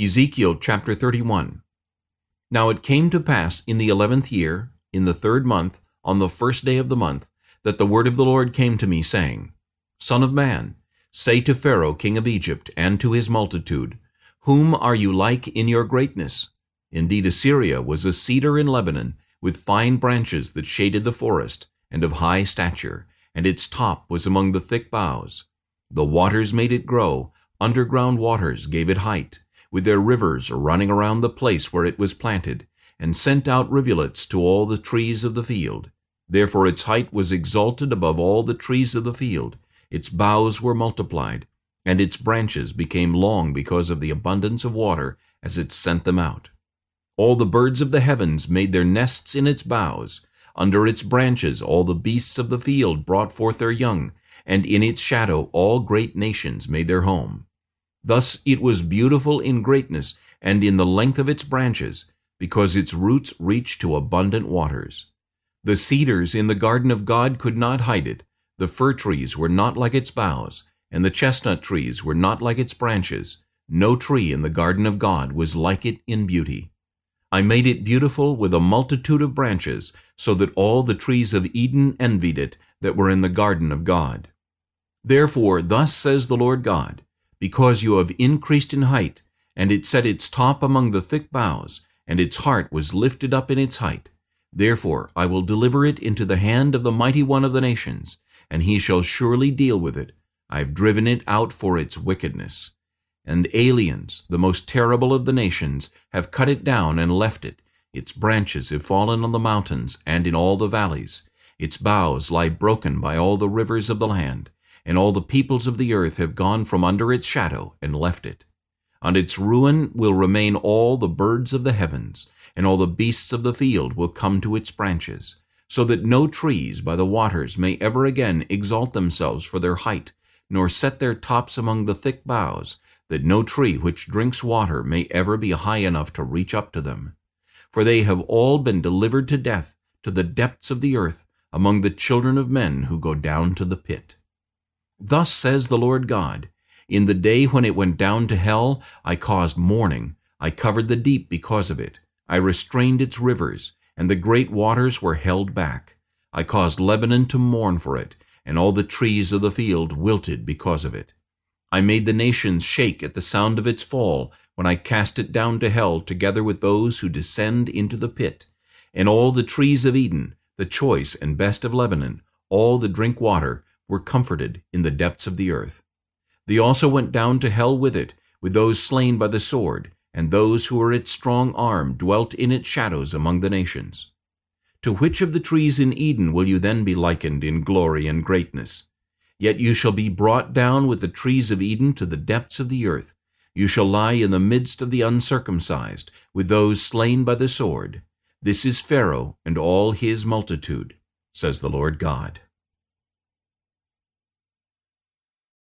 Ezekiel chapter 31 Now it came to pass in the eleventh year, in the third month, on the first day of the month, that the word of the Lord came to me, saying, Son of man, say to Pharaoh king of Egypt, and to his multitude, Whom are you like in your greatness? Indeed Assyria was a cedar in Lebanon, with fine branches that shaded the forest, and of high stature, and its top was among the thick boughs. The waters made it grow, underground waters gave it height with their rivers running around the place where it was planted, and sent out rivulets to all the trees of the field. Therefore its height was exalted above all the trees of the field, its boughs were multiplied, and its branches became long because of the abundance of water as it sent them out. All the birds of the heavens made their nests in its boughs. Under its branches all the beasts of the field brought forth their young, and in its shadow all great nations made their home. Thus it was beautiful in greatness and in the length of its branches, because its roots reached to abundant waters. The cedars in the garden of God could not hide it, the fir trees were not like its boughs, and the chestnut trees were not like its branches. No tree in the garden of God was like it in beauty. I made it beautiful with a multitude of branches, so that all the trees of Eden envied it that were in the garden of God. Therefore thus says the Lord God, because you have increased in height, and it set its top among the thick boughs, and its heart was lifted up in its height. Therefore I will deliver it into the hand of the mighty one of the nations, and he shall surely deal with it. I have driven it out for its wickedness. And aliens, the most terrible of the nations, have cut it down and left it. Its branches have fallen on the mountains and in all the valleys. Its boughs lie broken by all the rivers of the land and all the peoples of the earth have gone from under its shadow and left it. On its ruin will remain all the birds of the heavens, and all the beasts of the field will come to its branches, so that no trees by the waters may ever again exalt themselves for their height, nor set their tops among the thick boughs, that no tree which drinks water may ever be high enough to reach up to them. For they have all been delivered to death, to the depths of the earth, among the children of men who go down to the pit. Thus says the Lord God, In the day when it went down to hell, I caused mourning, I covered the deep because of it, I restrained its rivers, and the great waters were held back. I caused Lebanon to mourn for it, and all the trees of the field wilted because of it. I made the nations shake at the sound of its fall, when I cast it down to hell together with those who descend into the pit. And all the trees of Eden, the choice and best of Lebanon, all the drink water, were comforted in the depths of the earth. They also went down to hell with it, with those slain by the sword, and those who were its strong arm dwelt in its shadows among the nations. To which of the trees in Eden will you then be likened in glory and greatness? Yet you shall be brought down with the trees of Eden to the depths of the earth. You shall lie in the midst of the uncircumcised, with those slain by the sword. This is Pharaoh and all his multitude, says the Lord God.